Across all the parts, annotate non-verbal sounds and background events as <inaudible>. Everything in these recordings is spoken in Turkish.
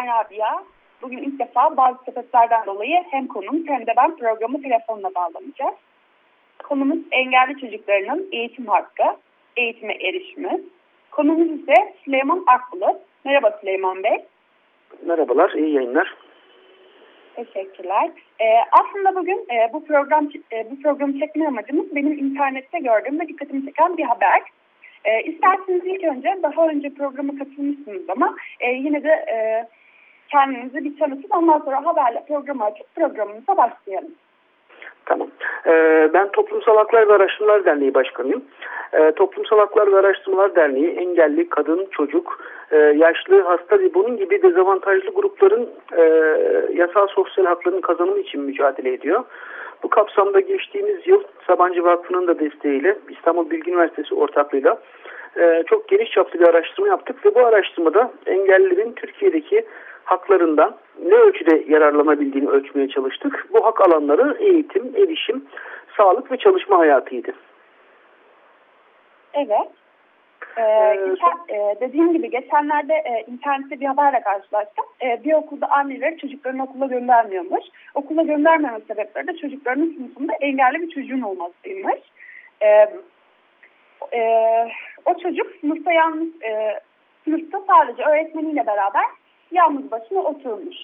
Ben Rabia. Bugün ilk defa bazı sebeplerden dolayı hem konum hem de ben programı telefonla bağlanacağız. Konumuz engelli çocuklarının eğitim hakkı, eğitime erişimi. Konumuz ise Süleyman Akbulut. Merhaba Süleyman Bey. Merhabalar, iyi yayınlar. Teşekkürler. Ee, aslında bugün e, bu program e, bu programı çekme amacımız benim internette gördüğüm ve dikkatimi çeken bir haber. E, isterseniz ilk önce daha önce programa katılmışsınız ama e, yine de e, kendinizi bir tanıtın ondan sonra haberle programı açıp programımıza başlayalım. Tamam. Ee, ben Toplumsal Haklar ve Araştırmalar Derneği Başkanıyım. Ee, Toplumsal Haklar ve Araştırmalar Derneği engelli, kadın, çocuk, e, yaşlı, hasta ve bunun gibi dezavantajlı grupların e, yasal sosyal haklarının kazanımı için mücadele ediyor. Bu kapsamda geçtiğimiz yıl Sabancı Vakfı'nın da desteğiyle İstanbul Bilgi Üniversitesi ortaklığıyla e, çok geniş çaplı bir araştırma yaptık ve bu araştırmada engellilerin Türkiye'deki haklarından ne ölçüde yararlanabildiğini ölçmeye çalıştık. Bu hak alanları eğitim, erişim, sağlık ve çalışma hayatıydı. Evet. Ee, geçen, e, dediğim gibi geçenlerde e, internette bir haberle karşılaştım. E, bir okulda anneleri çocuklarını okula göndermiyormuş. Okula göndermeme sebepleri de çocuklarının sınıfında engelli bir çocuğun olmasıymış. E, e, o çocuk sınıfta yalnız e, sınıfta sadece öğretmeniyle beraber yalnız başına oturmuş.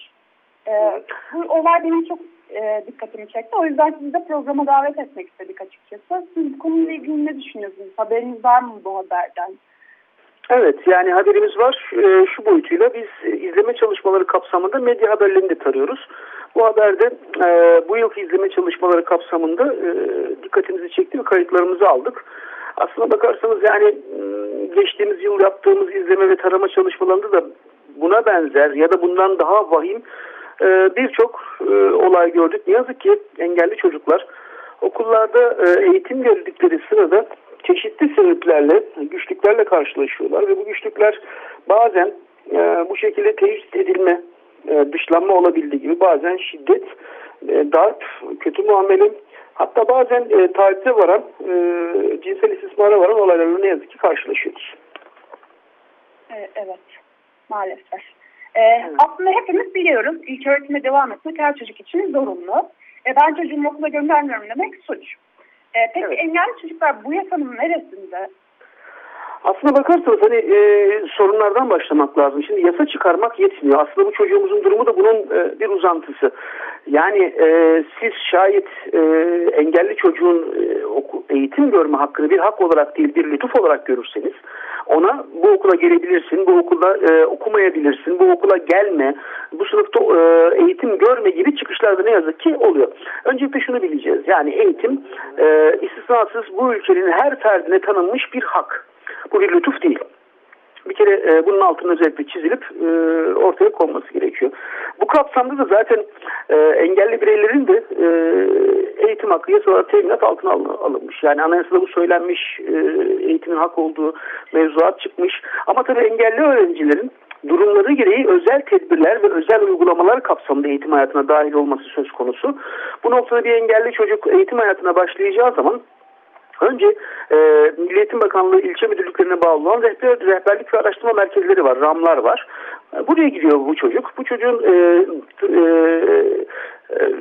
E, bu olay benim çok e, dikkatimi çekti. O yüzden sizi de programa davet etmek istedik açıkçası. Siz bu konuyla ilgili ne düşünüyorsunuz? Haberiniz var mı bu haberden? Evet yani haberimiz var e, şu boyutuyla biz izleme çalışmaları kapsamında medya haberlerini de tarıyoruz. Bu haberde e, bu yılki izleme çalışmaları kapsamında e, dikkatimizi çekti ve kayıtlarımızı aldık. Aslına bakarsanız yani geçtiğimiz yıl yaptığımız izleme ve tarama çalışmalarında da buna benzer ya da bundan daha vahim birçok olay gördük. Ne yazık ki engelli çocuklar okullarda eğitim gördükleri sırada çeşitli sebeplerle, güçlüklerle karşılaşıyorlar ve bu güçlükler bazen bu şekilde tecrit edilme, dışlanma olabildiği gibi bazen şiddet, darp, kötü muamele hatta bazen e, tacize varan, e, cinsel istismara varan olaylarla ne yazık ki karşılaşıyoruz. Evet, maalesef. Ee, evet. Aslında hepimiz biliyoruz ilk öğretime devam etmek her çocuk için zorunlu. E, ben çocuğumu okula göndermiyorum demek suç. E, peki evet. engelli çocuklar bu yasanın neresinde? Aslına bakarsanız hani e, sorunlardan başlamak lazım. Şimdi yasa çıkarmak yetmiyor. Aslında bu çocuğumuzun durumu da bunun e, bir uzantısı. Yani e, siz şayet e, engelli çocuğun e, oku, eğitim görme hakkını bir hak olarak değil bir lütuf olarak görürseniz ona bu okula gelebilirsin, bu okulda e, okumayabilirsin, bu okula gelme, bu sınıfta e, eğitim görme gibi çıkışlarda ne yazık ki oluyor. Öncelikle şunu bileceğiz. Yani eğitim e, istisnasız bu ülkenin her ferdine tanınmış bir hak. Bu bir lütuf değil. Bir kere e, bunun altının özellikle çizilip e, ortaya konması gerekiyor. Bu kapsamda da zaten e, engelli bireylerin de e, eğitim hakkı yasalar teminat altına alınmış. Yani anayasada bu söylenmiş e, eğitimin hak olduğu mevzuat çıkmış. Ama tabii engelli öğrencilerin durumları gereği özel tedbirler ve özel uygulamalar kapsamında eğitim hayatına dahil olması söz konusu. Bu noktada bir engelli çocuk eğitim hayatına başlayacağı zaman Önce e, Milli Eğitim Bakanlığı ilçe müdürlüklerine bağlı olan rehber, rehberlik ve araştırma merkezleri var, RAM'lar var. Buraya gidiyor bu çocuk. Bu çocuğun e, e, e,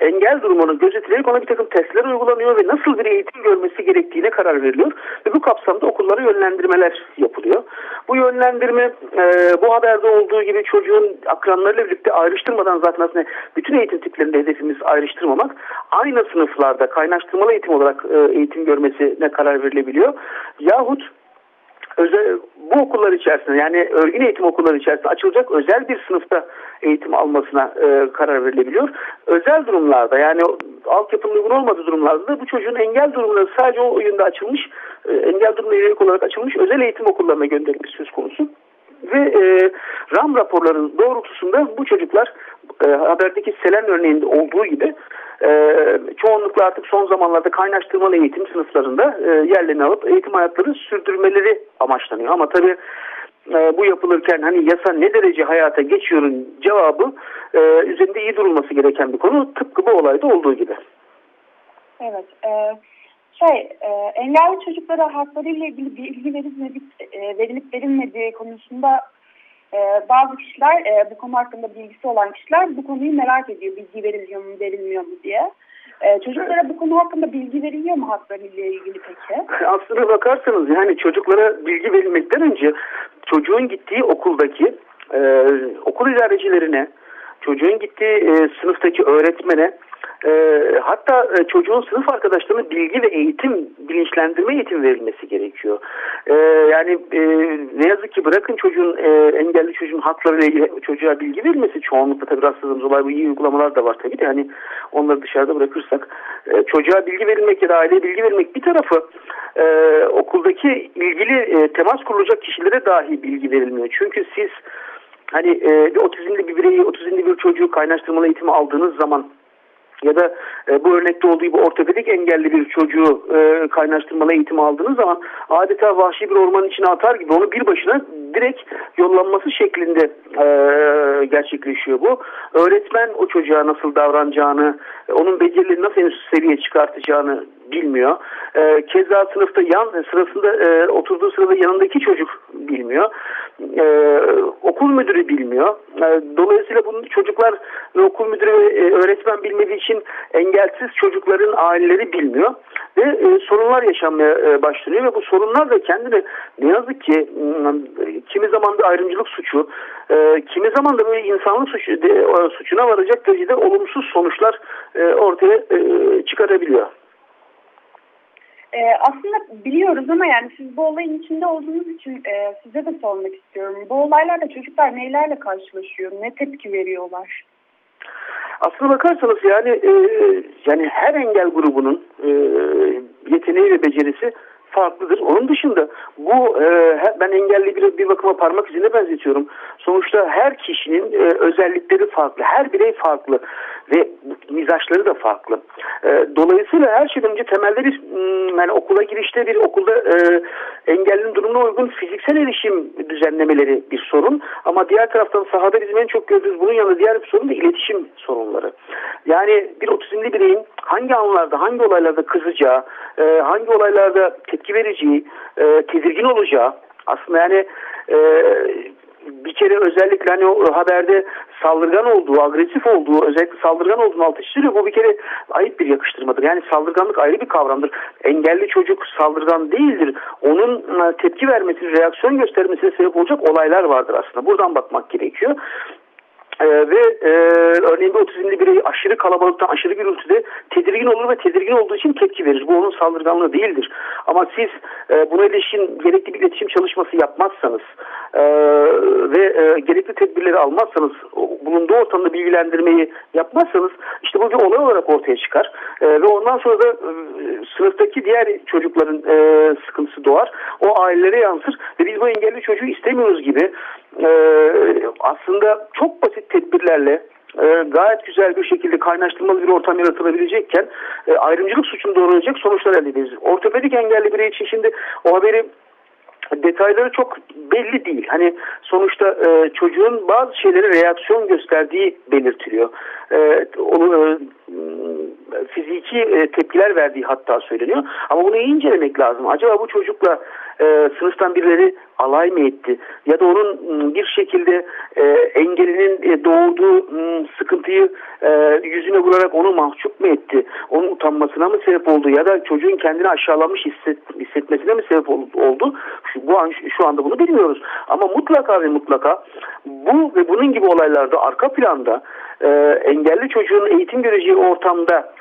engel durumunu gözetilerek ona bir takım testler uygulanıyor ve nasıl bir eğitim görmesi gerektiğine karar veriliyor. Ve bu kapsamda okullara yönlendirmeler yapılıyor. Bu yönlendirme e, bu haberde olduğu gibi çocuğun akranlarıyla birlikte ayrıştırmadan zaten aslında bütün eğitim tiplerinde hedefimiz ayrıştırmamak. Aynı sınıflarda kaynaştırmalı eğitim olarak e, eğitim görmesine karar verilebiliyor. Yahut özel, bu okullar içerisinde yani örgün eğitim okulları içerisinde açılacak özel bir sınıfta eğitim almasına e, karar verilebiliyor. Özel durumlarda yani altyapının uygun olmadığı durumlarda da bu çocuğun engel durumları sadece o oyunda açılmış e, engel durumuna yönelik olarak açılmış özel eğitim okullarına gönderilmesi söz konusu. Ve e, RAM raporlarının doğrultusunda bu çocuklar e, haberdeki Selen örneğinde olduğu gibi e, çoğunlukla artık son zamanlarda kaynaştırmalı eğitim sınıflarında e, yerlerini alıp eğitim hayatları sürdürmeleri amaçlanıyor. Ama tabii e, bu yapılırken hani yasa ne derece hayata geçiyorun cevabı e, üzerinde iyi durulması gereken bir konu tıpkı bu olayda olduğu gibi. Evet. E, şey, e, engelli çocuklara haklarıyla ilgili bilgi verilmedi, e, verilip verilmediği konusunda e, bazı kişiler, e, bu konu hakkında bilgisi olan kişiler bu konuyu merak ediyor. Bilgi veriliyor mu, verilmiyor mu diye. E, çocuklara bu konu hakkında bilgi veriliyor mu haklarıyla ilgili peki? Aslına bakarsanız yani çocuklara bilgi verilmekten önce çocuğun gittiği okuldaki e, okul idarecilerine, çocuğun gittiği e, sınıftaki öğretmene e, hatta e, çocuğun sınıf arkadaşlarına bilgi ve eğitim, bilinçlendirme eğitim verilmesi gerekiyor. E, yani e, ne yazık ki bırakın çocuğun e, engelli çocuğun haklarıyla ilgili çocuğa bilgi verilmesi çoğunlukla tabii rastladığımız olay bu iyi uygulamalar da var tabii de hani onları dışarıda bırakırsak e, çocuğa bilgi verilmek ya da aileye bilgi verilmek bir tarafı e, okuldaki ilgili e, temas kurulacak kişilere dahi bilgi verilmiyor. Çünkü siz hani e, bir otizmli bir bireyi, otizmli bir çocuğu kaynaştırmalı eğitimi aldığınız zaman ya da e, bu örnekte olduğu gibi ortopedik engelli bir çocuğu e, kaynaştırmalı eğitim aldığınız zaman adeta vahşi bir ormanın içine atar gibi onu bir başına direkt yollanması şeklinde e, gerçekleşiyor bu. Öğretmen o çocuğa nasıl davranacağını, e, onun becerilerini nasıl en üst seviyeye çıkartacağını bilmiyor. E, keza sınıfta yan sırasında e, oturduğu sırada yanındaki çocuk bilmiyor. E, okul müdürü bilmiyor. E, dolayısıyla bunu çocuklar ve okul müdürü ve e, öğretmen bilmediği için engelsiz çocukların aileleri bilmiyor ve e, sorunlar yaşanmaya e, başlanıyor ve bu sorunlar da kendine ne yazık ki kimi zaman da ayrımcılık suçu, e, kimi zaman da böyle insanlık suçu, de, e, suçuna varacak derecede olumsuz sonuçlar e, ortaya e, çıkarabiliyor. E, aslında biliyoruz ama yani siz bu olayın içinde olduğunuz için e, size de sormak istiyorum. Bu olaylarda çocuklar neylerle karşılaşıyor, ne tepki veriyorlar? Aslına bakarsanız yani e, yani her engel grubunun e, yeteneği ve becerisi farklıdır. Onun dışında bu e, ben engelli bir, bir bakıma parmak izine benzetiyorum. Sonuçta her kişinin e, özellikleri farklı. Her birey farklı ve mizaçları da farklı. E, dolayısıyla her şeyden önce temelde bir hmm, yani okula girişte bir okulda e, engellinin durumuna uygun fiziksel erişim düzenlemeleri bir sorun. Ama diğer taraftan sahada bizim en çok gördüğümüz bunun yanında diğer bir sorun da iletişim sorunları. Yani bir otizmli bireyin hangi anlarda, hangi olaylarda kızacağı, e, hangi olaylarda tepki vereceği, e, tedirgin olacağı aslında yani e, bir kere özellikle hani o haberde saldırgan olduğu, agresif olduğu, özellikle saldırgan olduğunu altı çiziyor. Bu bir kere ayıp bir yakıştırmadır. Yani saldırganlık ayrı bir kavramdır. Engelli çocuk saldırgan değildir. Onun e, tepki vermesi, reaksiyon göstermesine sebep olacak olaylar vardır aslında. Buradan bakmak gerekiyor. Ee, ve e, örneğin bir otizmli birey aşırı kalabalıktan aşırı gürültüde tedirgin olur ve tedirgin olduğu için tepki verir. Bu onun saldırganlığı değildir. Ama siz e, buna ilişkin gerekli bir iletişim çalışması yapmazsanız e, ve e, gerekli tedbirleri almazsanız bulunduğu ortamda bilgilendirmeyi yapmazsanız işte bu bir olay olarak ortaya çıkar. E, ve ondan sonra da e, sınıftaki diğer çocukların e, sıkıntısı doğar. O ailelere yansır ve biz bu engelli çocuğu istemiyoruz gibi e, aslında çok basit tedbirlerle e, gayet güzel bir şekilde kaynaştırmalı bir ortam yaratılabilecekken e, ayrımcılık suçunu doğuracak sonuçlar elde ederiz. Ortopedik engelli birey için şimdi o haberi detayları çok belli değil. Hani sonuçta e, çocuğun bazı şeylere reaksiyon gösterdiği belirtiliyor. E, onu e, fiziki e, tepkiler verdiği hatta söyleniyor. Ama bunu iyi incelemek lazım. Acaba bu çocukla e, sınıftan birileri alay mı etti? Ya da onun bir şekilde e, engelinin e, doğurduğu sıkıntıyı e, yüzüne vurarak onu mahcup mu etti? Onun utanmasına mı sebep oldu? Ya da çocuğun kendini aşağılanmış hisset, hissetmesine mi sebep oldu? Şu, bu an, şu anda bunu bilmiyoruz. Ama mutlaka ve mutlaka bu ve bunun gibi olaylarda arka planda e, engelli çocuğun eğitim göreceği ortamda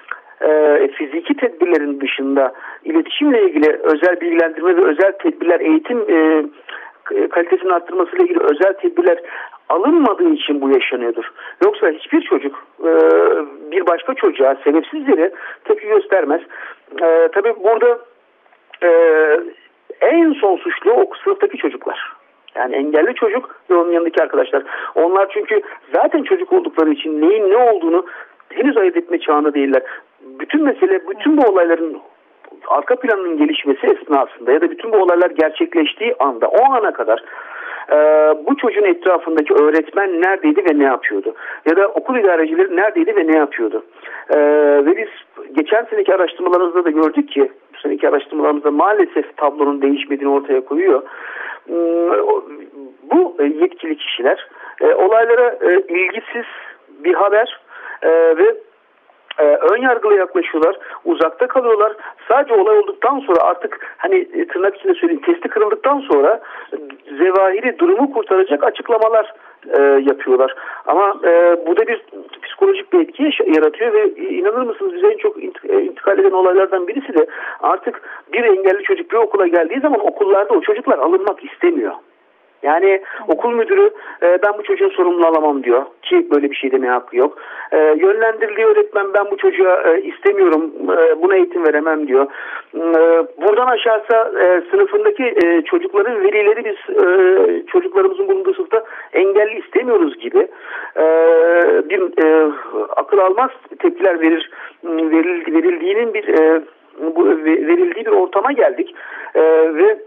e, fiziki tedbirlerin dışında iletişimle ilgili özel bilgilendirme ve özel tedbirler eğitim e, kalitesini arttırmasıyla ilgili özel tedbirler alınmadığı için bu yaşanıyordur. Yoksa hiçbir çocuk e, bir başka çocuğa sebepsiz tepki göstermez. E, tabii burada e, en son suçlu o sınıftaki çocuklar. Yani engelli çocuk ve onun yanındaki arkadaşlar. Onlar çünkü zaten çocuk oldukları için neyin ne olduğunu henüz ayırt etme çağında değiller. Bütün mesele, bütün bu olayların arka planının gelişmesi esnasında ya da bütün bu olaylar gerçekleştiği anda, o ana kadar e, bu çocuğun etrafındaki öğretmen neredeydi ve ne yapıyordu? Ya da okul idarecileri neredeydi ve ne yapıyordu? E, ve biz geçen seneki araştırmalarımızda da gördük ki, bu seneki araştırmalarımızda maalesef tablonun değişmediğini ortaya koyuyor. E, bu yetkili kişiler e, olaylara e, ilgisiz bir haber e, ve e, ön yargılı yaklaşıyorlar, uzakta kalıyorlar. Sadece olay olduktan sonra artık hani e, tırnak içinde söyleyeyim testi kırıldıktan sonra zevahiri durumu kurtaracak açıklamalar e, yapıyorlar. Ama e, bu da bir psikolojik bir etki yaratıyor ve inanır mısınız bize en çok e, intikal eden olaylardan birisi de artık bir engelli çocuk bir okula geldiği zaman okullarda o çocuklar alınmak istemiyor. Yani okul müdürü e, ben bu çocuğun sorumluluğunu alamam diyor ki böyle bir şey demeye hakkı yok. E, yönlendirildiği öğretmen ben bu çocuğa e, istemiyorum e, buna eğitim veremem diyor. E, buradan aşağısa e, sınıfındaki e, çocukların velileri biz e, çocuklarımızın bulunduğu sınıfta engelli istemiyoruz gibi e, bir e, akıl almaz tepkiler verir veril, verildiğinin bir e, bu verildiği bir ortama geldik e, ve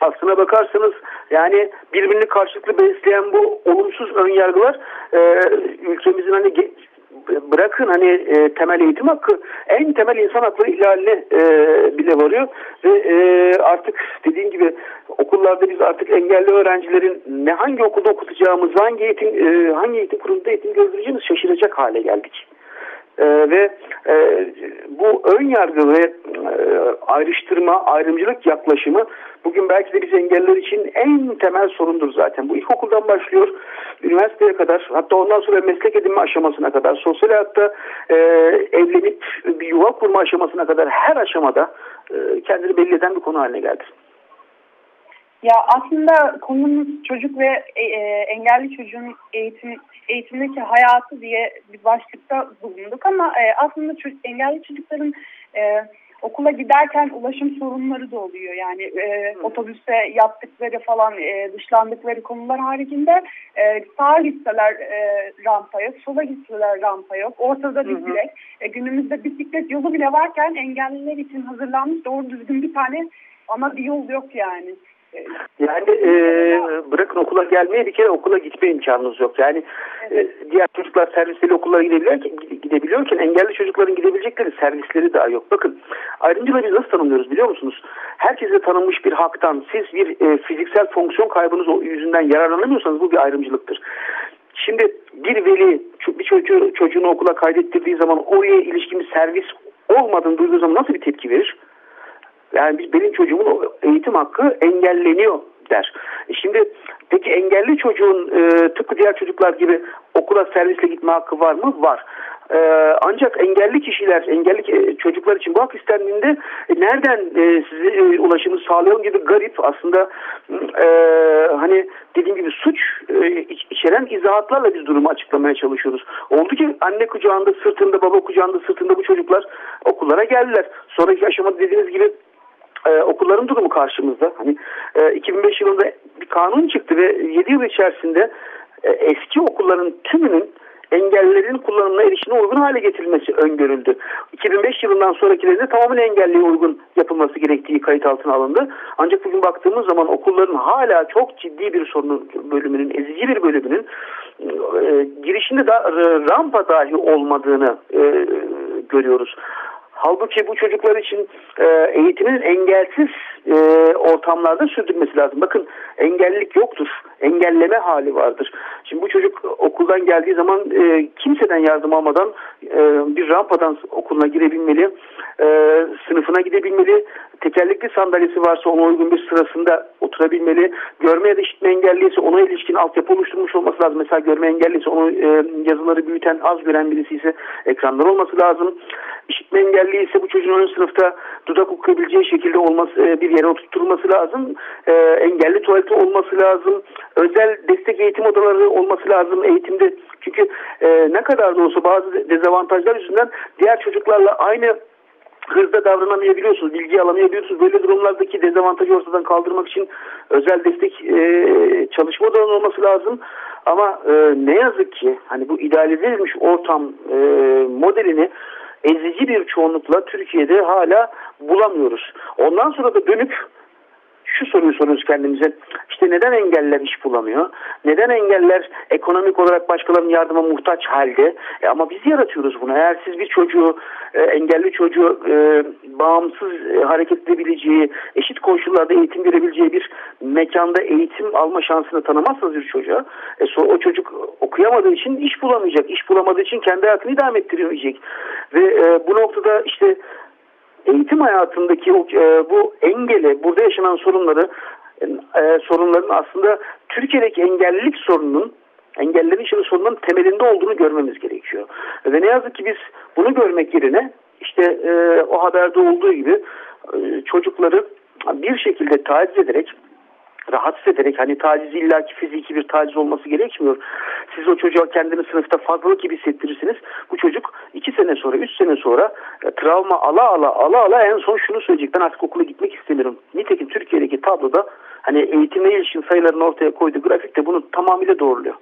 aslına bakarsanız yani birbirini karşılıklı besleyen bu olumsuz önyargılar e, ülkemizin hani bırakın hani e, temel eğitim hakkı en temel insan hakları ihlaline e, bile varıyor ve e, artık dediğim gibi okullarda biz artık engelli öğrencilerin ne hangi okulda okutacağımız hangi eğitim e, hangi eğitim kurumunda eğitim göstereceğimiz şaşıracak hale geldik. Ee, ve e, bu ön yargı ve e, ayrıştırma, ayrımcılık yaklaşımı bugün belki de biz engeller için en temel sorundur zaten. Bu ilkokuldan başlıyor, üniversiteye kadar, hatta ondan sonra meslek edinme aşamasına kadar, sosyal hayatta e, evlenip bir yuva kurma aşamasına kadar her aşamada e, kendini belli eden bir konu haline geldi. Ya aslında konumuz çocuk ve e, e, engelli çocuğun eğitim eğitimdeki hayatı diye bir başlıkta bulunduk ama e, aslında çocuk, engelli çocukların e, okula giderken ulaşım sorunları da oluyor. Yani e, otobüste yaptıkları falan e, dışlandıkları konular haricinde e, sağa gitseler e, rampa yok, sola gitseler rampa yok. Ortada bir direk. E, günümüzde bisiklet yolu bile varken engelliler için hazırlanmış doğru düzgün bir tane ana bir yol yok yani. Yani e, bırakın okula gelmeye bir kere okula gitme imkanınız yok. Yani e, diğer çocuklar servisleri okullara gidebiliyorken, gidebiliyorken engelli çocukların gidebilecekleri servisleri daha yok. Bakın ayrımcılığı biz nasıl tanımlıyoruz biliyor musunuz? Herkese tanınmış bir haktan siz bir e, fiziksel fonksiyon kaybınız yüzünden yararlanamıyorsanız bu bir ayrımcılıktır. Şimdi bir veli bir çocuğu, çocuğunu okula kaydettirdiği zaman oraya ilişkin bir servis olmadığını duyduğu zaman nasıl bir tepki verir? Yani benim çocuğumun eğitim hakkı engelleniyor der. E şimdi peki engelli çocuğun e, tıpkı diğer çocuklar gibi okula servisle gitme hakkı var mı? Var. Ee, ancak engelli kişiler, engelli çocuklar için bu hak istendiğinde e, nereden e, size e, ulaşımı sağlayalım gibi garip aslında e, hani dediğim gibi suç e, içeren izahatlarla biz durumu açıklamaya çalışıyoruz. Oldu ki anne kucağında sırtında, baba kucağında sırtında bu çocuklar okullara geldiler. Sonraki aşamada dediğiniz gibi e, okulların durumu karşımızda. Hani e, 2005 yılında bir kanun çıktı ve 7 yıl içerisinde e, eski okulların tümünün engellilerin kullanımına erişimine uygun hale getirilmesi öngörüldü. 2005 yılından sonrakilerinde tamamen engelliye uygun yapılması gerektiği kayıt altına alındı. Ancak bugün baktığımız zaman okulların hala çok ciddi bir sorun bölümünün, ezici bir bölümünün e, girişinde da rampa dahi olmadığını e, görüyoruz. Halbuki bu çocuklar için e, eğitimin engelsiz e, ortamlarda sürdürmesi lazım. Bakın engellilik yoktur. Engelleme hali vardır. Şimdi bu çocuk okuldan geldiği zaman e, kimseden yardım almadan e, bir rampadan okuluna girebilmeli. E, sınıfına gidebilmeli. Tekerlekli sandalyesi varsa ona uygun bir sırasında oturabilmeli. Görme ya da işitme engelliyse ona ilişkin altyapı oluşturmuş olması lazım. Mesela görme engelliyse onu e, yazıları büyüten az gören birisi ise ekranlar olması lazım. İşitme engelli ise bu çocuğun ön sınıfta dudak okuyabileceği şekilde olması, e, bir yere oturtulması lazım. E, engelli tuvaleti olması lazım. Özel destek eğitim odaları olması lazım eğitimde. Çünkü e, ne kadar da olsa bazı dezavantajlar yüzünden diğer çocuklarla aynı hızda davranamayabiliyorsunuz, bilgi alamayabiliyorsunuz. Böyle durumlardaki dezavantajı ortadan kaldırmak için özel destek e, çalışma da olması lazım. Ama e, ne yazık ki hani bu idealize edilmiş ortam e, modelini ezici bir çoğunlukla Türkiye'de hala bulamıyoruz. Ondan sonra da dönüp şu soruyu soruyoruz kendimize. İşte neden engeller iş bulamıyor? Neden engeller ekonomik olarak başkalarının yardıma muhtaç halde? E ama biz yaratıyoruz bunu. Eğer siz bir çocuğu, e, engelli çocuğu e, bağımsız e, hareket edebileceği, eşit koşullarda eğitim görebileceği bir mekanda eğitim alma şansını tanımazsanız bir çocuğa, e, so, o çocuk okuyamadığı için iş bulamayacak. İş bulamadığı için kendi hayatını idame ettiremeyecek. Ve e, bu noktada işte eğitim hayatındaki e, bu engeli, burada yaşanan sorunları e, sorunların aslında Türkiye'deki engellilik sorununun engellerin yaşadığı sorunun temelinde olduğunu görmemiz gerekiyor. Ve ne yazık ki biz bunu görmek yerine işte e, o haberde olduğu gibi e, çocukları bir şekilde taciz ederek rahatsız ederek hani taciz illaki fiziki bir taciz olması gerekmiyor. Siz o çocuğa kendini sınıfta fazlalık gibi hissettirirsiniz. Bu çocuk iki sene sonra, üç sene sonra e, travma ala ala ala ala en son şunu söyleyecek. Ben artık okula gitmek istemiyorum. Nitekim Türkiye'deki tabloda hani eğitimle ilişkin sayıların ortaya koyduğu grafik de bunu tamamıyla doğruluyor.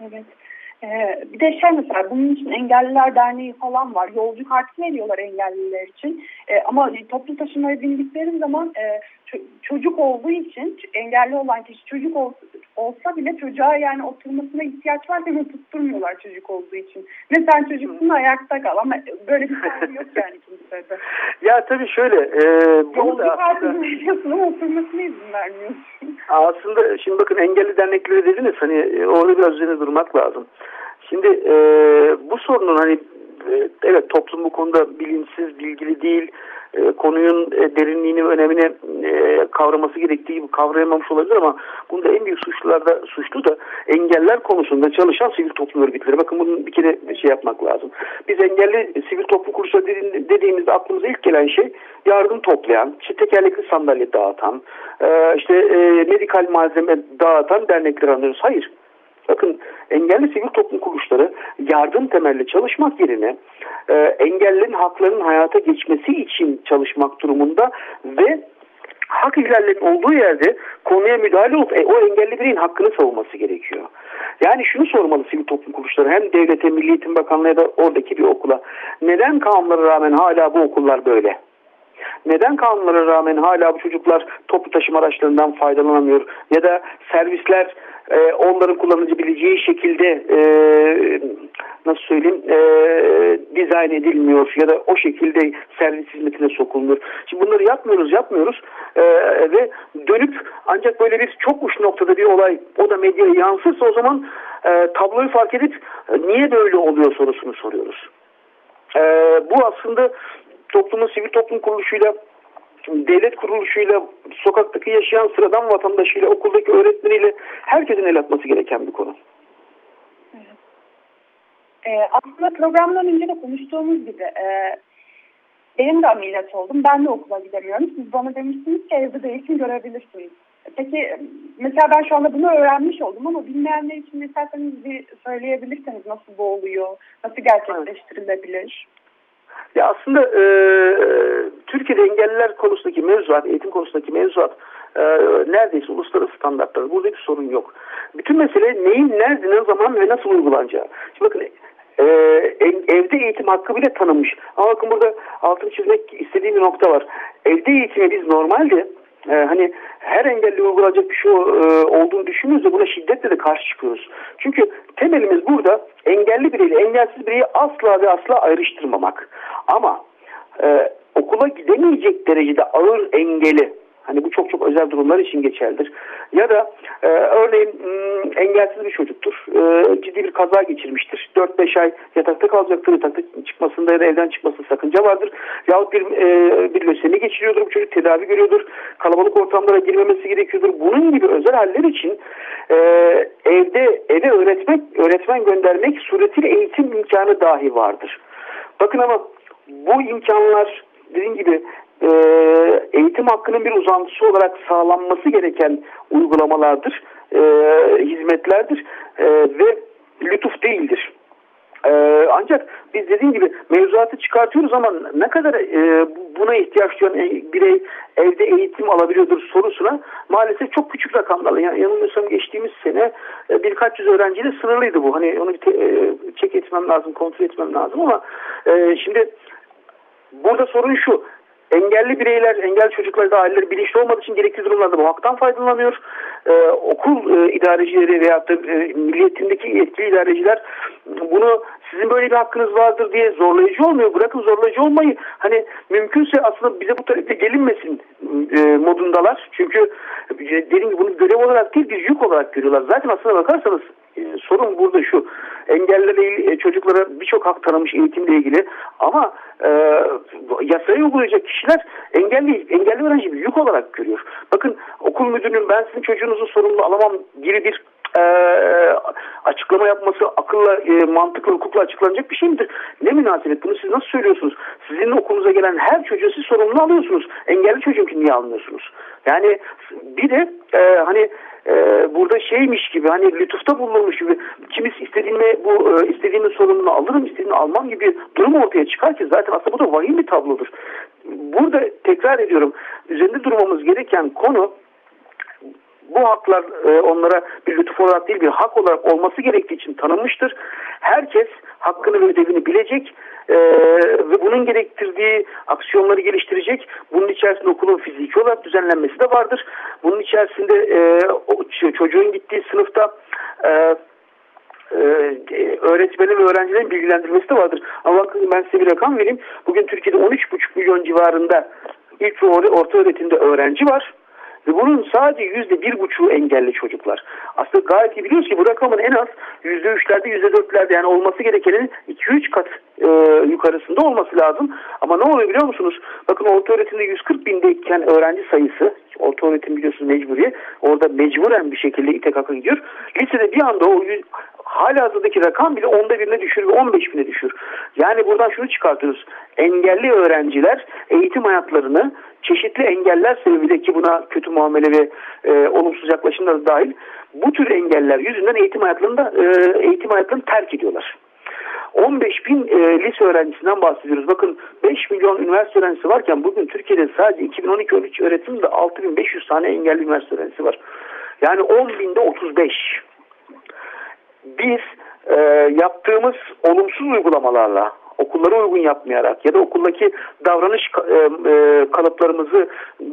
Evet. Ee, bir de şey mesela bunun için Engelliler Derneği falan var. Yolcu kartı veriyorlar engelliler için. Ee, ama toplu taşımaya bindikleri zaman e, çocuk olduğu için engelli olan kişi çocuk ol, olsa bile çocuğa yani oturmasına ihtiyaç var ama tutturmuyorlar çocuk olduğu için. Ne sen çocuksun ayakta kal ama böyle bir sorun yok <laughs> yani kimsede. ya tabii şöyle. E, Yolcu kartını veriyorsun ama oturmasına izin vermiyorsun. Aslında şimdi bakın engelli dernekleri dediniz hani e, orada biraz üzerine durmak lazım. Şimdi e, bu sorunun hani e, evet toplum bu konuda bilinçsiz, bilgili değil. E, konunun e, derinliğini ve önemini e, kavraması gerektiği gibi kavrayamamış olabilir ama bunda en büyük suçlular da suçlu da engeller konusunda çalışan sivil toplum örgütleri. Bakın bunun bir kere şey yapmak lazım. Biz engelli sivil toplum kuruluşları dediğimizde aklımıza ilk gelen şey yardım toplayan, işte tekerlekli sandalye dağıtan, e, işte e, medikal malzeme dağıtan dernekler anlıyoruz. Hayır. Bakın engelli sivil toplum kuruluşları yardım temelli çalışmak yerine e, engellerin haklarının hayata geçmesi için çalışmak durumunda ve hak ihlallerinin olduğu yerde konuya müdahale olup e, o engelli bireyin hakkını savunması gerekiyor. Yani şunu sormalı sivil toplum kuruluşları hem devlete, Milli Eğitim Bakanlığı ya da oradaki bir okula neden kanunlara rağmen hala bu okullar böyle? Neden kanunlara rağmen hala bu çocuklar toplu taşıma araçlarından faydalanamıyor? Ya da servisler e, onların kullanabileceği şekilde e, nasıl söyleyeyim e, dizayn edilmiyor ya da o şekilde servis hizmetine sokulmuyor. Şimdi bunları yapmıyoruz yapmıyoruz e, ve dönüp ancak böyle bir çok uç noktada bir olay o da medyaya yansırsa o zaman e, tabloyu fark edip e, niye böyle oluyor sorusunu soruyoruz. E, bu aslında toplumun sivil toplum kuruluşuyla devlet kuruluşuyla, sokaktaki yaşayan sıradan vatandaşıyla, okuldaki öğretmeniyle herkesin el atması gereken bir konu. Ee, aslında programdan önce de konuştuğumuz gibi e, benim de ameliyat oldum. Ben de okula gidemiyorum. Siz bana demiştiniz ki evde de eğitim görebilirsiniz. Peki mesela ben şu anda bunu öğrenmiş oldum ama bilmeyenler için isterseniz bir söyleyebilirseniz nasıl bu oluyor, nasıl gerçekleştirilebilir? Ya aslında e, Türkiye'de engelliler konusundaki mevzuat, eğitim konusundaki mevzuat e, neredeyse uluslararası standartlar. Burada bir sorun yok. Bütün mesele neyin, nerede, ne zaman ve nasıl uygulanacağı. Şimdi bakın e, evde eğitim hakkı bile tanınmış. Ama bakın burada altını çizmek istediğim bir nokta var. Evde eğitimi biz normalde e, hani her engelli uygulanacak bir şey e, olduğunu düşünüyoruz buna şiddetle de karşı çıkıyoruz. Çünkü temelimiz burada engelli bireyle engelsiz bireyi asla ve asla ayrıştırmamak. Ama e, okula gidemeyecek derecede ağır engeli Hani bu çok çok özel durumlar için geçerlidir. Ya da e, örneğin m, engelsiz bir çocuktur. E, ciddi bir kaza geçirmiştir. 4-5 ay yatakta kalacaktır. Yatakta çıkmasında ya da evden çıkmasında sakınca vardır. Yahut bir, e, bir lösemi geçiriyordur. Bu çocuk tedavi görüyordur. Kalabalık ortamlara girmemesi gerekiyordur. Bunun gibi özel haller için e, evde eve öğretmek, öğretmen göndermek suretiyle eğitim imkanı dahi vardır. Bakın ama bu imkanlar dediğim gibi e, eğitim hakkının bir uzantısı olarak sağlanması gereken uygulamalardır, e, hizmetlerdir e, ve lütuf değildir. Ee, ancak biz dediğim gibi mevzuatı çıkartıyoruz ama ne kadar e, buna ihtiyaç duyan birey evde eğitim alabiliyordur sorusuna maalesef çok küçük rakamlarla yani yanılmıyorsam geçtiğimiz sene e, birkaç yüz öğrenciyle sınırlıydı bu. Hani onu bir te, e, çek etmem lazım, kontrol etmem lazım ama e, şimdi burada sorun şu engelli bireyler, engelli çocuklar da aileleri bilinçli olmadığı için gerekli durumlarda bu haktan faydalanıyor. Ee, okul e, idarecileri veya da e, milliyetindeki yetkili idareciler bunu sizin böyle bir hakkınız vardır diye zorlayıcı olmuyor. Bırakın zorlayıcı olmayı hani mümkünse aslında bize bu talepte gelinmesin e, modundalar. Çünkü e, dediğim gibi bunu görev olarak değil bir yük olarak görüyorlar. Zaten aslına bakarsanız e, sorun burada şu. Engellilerle e, çocuklara birçok hak tanımış eğitimle ilgili ama e, yasayı uygulayacak kişiler engelli, engelli öğrenci bir yük olarak görüyor. Bakın okul müdürünün ben sizin çocuğunuzu sorumlu alamam gibi bir e, açıklama yapması akılla, e, mantıkla, hukukla açıklanacak bir şey midir? Ne münasebet? Bunu siz nasıl söylüyorsunuz? Sizin okulunuza gelen her çocuğu siz sorumlu alıyorsunuz. Engelli çocuğunkini niye almıyorsunuz? Yani bir de e, hani e, burada şeymiş gibi hani lütufta bulunmuş gibi kimis istediğimi bu e, istediğimin sorumluluğunu alırım istediğimi almam gibi durum ortaya çıkar ki zaten aslında bu da vahim bir tablodur. Burada tekrar ediyorum üzerinde durmamız gereken konu bu haklar e, onlara bir lütuf olarak değil bir hak olarak olması gerektiği için tanınmıştır. Herkes hakkını ve ödevini bilecek e, ve bunun gerektirdiği aksiyonları geliştirecek. Bunun içerisinde okulun fiziki olarak düzenlenmesi de vardır. Bunun içerisinde e, çocuğun gittiği sınıfta e, e, öğretmenin ve öğrencilerin bilgilendirmesi de vardır. Ama bakın ben size bir rakam vereyim. Bugün Türkiye'de 13,5 milyon civarında ilk ve orta öğretimde öğrenci var. Ve bunun sadece yüzde bir buçuğu engelli çocuklar. Aslında gayet iyi biliyoruz ki bu rakamın en az yüzde üçlerde yüzde dörtlerde yani olması gerekenin iki üç kat e, yukarısında olması lazım. Ama ne oluyor biliyor musunuz? Bakın orta öğretimde 140 bindeyken öğrenci sayısı orta öğretim biliyorsunuz mecburi. Orada mecburen bir şekilde İTKK gidiyor. Lisede bir anda o hala hazırdaki rakam bile onda birine düşür ve 15 bine düşür. Yani buradan şunu çıkartıyoruz. Engelli öğrenciler eğitim hayatlarını çeşitli engeller sebebiyle ki buna kötü muamele ve e, olumsuz yaklaşımlar da dahil bu tür engeller yüzünden eğitim hayatlarında e, eğitim hayatlarını terk ediyorlar. 15 bin e, lise öğrencisinden bahsediyoruz. Bakın 5 milyon üniversite öğrencisi varken bugün Türkiye'de sadece 2012-13 öğretimde 6500 tane engelli üniversite öğrencisi var. Yani 10 binde 35. Biz e, yaptığımız olumsuz uygulamalarla okullara uygun yapmayarak ya da okuldaki davranış e, e, kalıplarımızı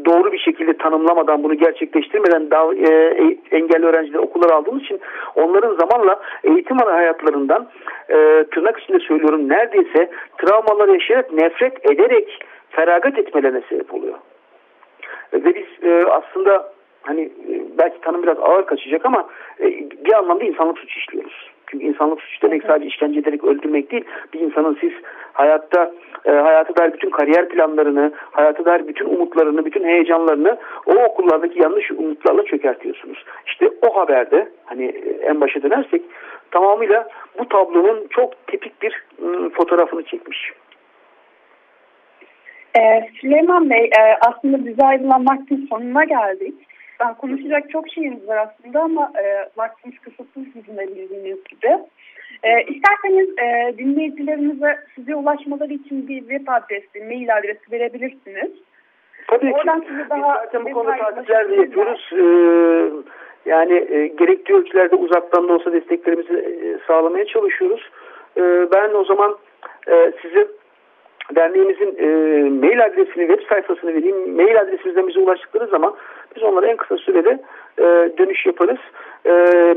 doğru bir şekilde tanımlamadan bunu gerçekleştirmeden dav, e, e, engelli öğrencileri okullara aldığımız için onların zamanla eğitim hayatlarından e, tırnak içinde söylüyorum neredeyse travmalar yaşayarak nefret ederek feragat etmelerine sebep oluyor. Ve biz e, aslında hani e, belki tanım biraz ağır kaçacak ama e, bir anlamda insanlık suç işliyoruz. Çünkü insanlık suç demek sadece işkence ederek öldürmek değil. Bir insanın siz hayatta e, hayata dair bütün kariyer planlarını, hayata dair bütün umutlarını, bütün heyecanlarını o okullardaki yanlış umutlarla çökertiyorsunuz. İşte o haberde hani en başa dönersek tamamıyla bu tablonun çok tipik bir ıı, fotoğrafını çekmiş. Ee, Süleyman Bey e, aslında bize ayrılan vaktin sonuna geldik. Ben konuşacak çok şeyimiz var aslında ama e, vaktimiz kısıtlı sizin de bildiğiniz gibi. E, isterseniz e, dinleyicilerimize size ulaşmaları için bir web adresi, mail adresi verebilirsiniz. Tabii Oradan ki. Size daha Biz zaten bu konuda tatiller de yapıyoruz. Ee, yani e, gerekli ölçülerde uzaktan da olsa desteklerimizi e, sağlamaya çalışıyoruz. E, ben o zaman e, size derneğimizin e, mail adresini, web sayfasını vereyim. Mail adresimizden bize ulaştıkları zaman biz onlara en kısa sürede e, dönüş yaparız. E,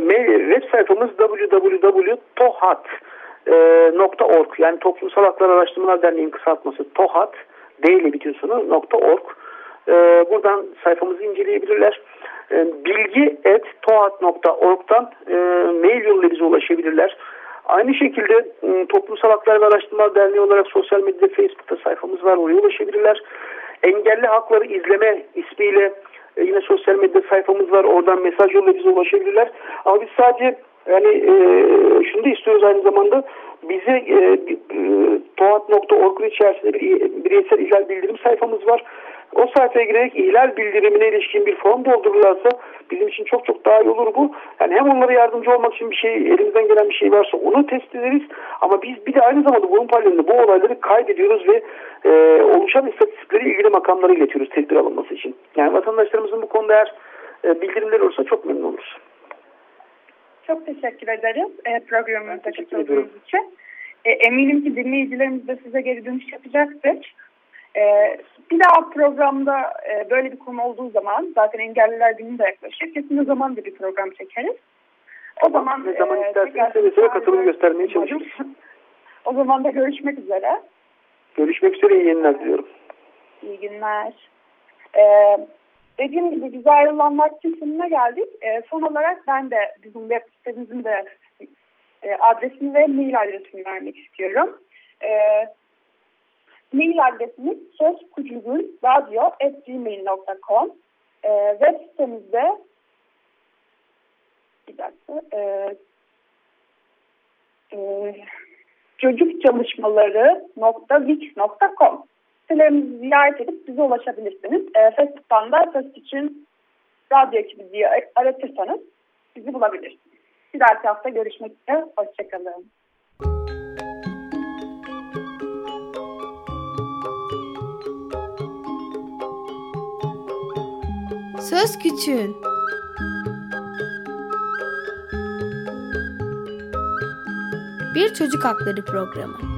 mail, web sayfamız www.tohat.org yani Toplumsal Haklar Araştırmalar Derneği'nin kısaltması TOHAT D ile bitiyor sonu .org e, buradan sayfamızı inceleyebilirler. E, bilgi et tohat.org'dan e, mail yoluyla bize ulaşabilirler. Aynı şekilde ıı, Toplumsal Haklar ve Araştırmalar Derneği olarak sosyal medyada Facebook'ta sayfamız var. Oraya ulaşabilirler. Engelli Hakları izleme ismiyle e, yine sosyal medya sayfamız var. Oradan mesaj yoluyla bize ulaşabilirler. Ama biz sadece yani e, şunu da istiyoruz aynı zamanda bize e, e, doğat.org'un içerisinde bir bireysel ihlal bildirim sayfamız var. O sayfaya girerek ihlal bildirimine ilişkin bir form doldururlarsa bizim için çok çok daha iyi olur bu. Yani hem onlara yardımcı olmak için bir şey elimizden gelen bir şey varsa onu test ederiz. Ama biz bir de aynı zamanda bunun paralelinde bu olayları kaydediyoruz ve e, oluşan istatistikleri ilgili makamlara iletiyoruz tedbir alınması için. Yani vatandaşlarımızın bu konuda eğer e, bildirimleri olursa çok memnun oluruz. Çok teşekkür ederiz e, programımıza katıldığınız için. E, eminim ki dinleyicilerimiz de size geri dönüş yapacaktır. E, bir daha programda e, böyle bir konu olduğu zaman zaten engelliler günü de yaklaşır. Kesin o zaman da bir program çekeriz. O zaman ne zaman e, isterseniz seve katılım göstermeye çalışırız. O zaman da görüşmek üzere. Görüşmek üzere iyi yayınlar diliyorum. İyi günler. Ee, dediğim gibi bize ayrılan vaktin sonuna geldik. Ee, son olarak ben de bizim web sitemizin de e, adresini ve mail adresini vermek istiyorum. Ee, mail adresimiz sözkucugulradyo.gmail.com ee, Web sitemizde bir dakika e, e, çocukçalışmaları.wix.com sitelerimizi ziyaret edip bize ulaşabilirsiniz. E, Facebook'tan da Ses için radyo ekibi diye aratırsanız bizi bulabilirsiniz. Bir dahaki hafta görüşmek üzere. Hoşçakalın. Söz Küçüğün Bir Çocuk Hakları Programı